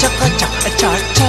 chaka chaka cha cha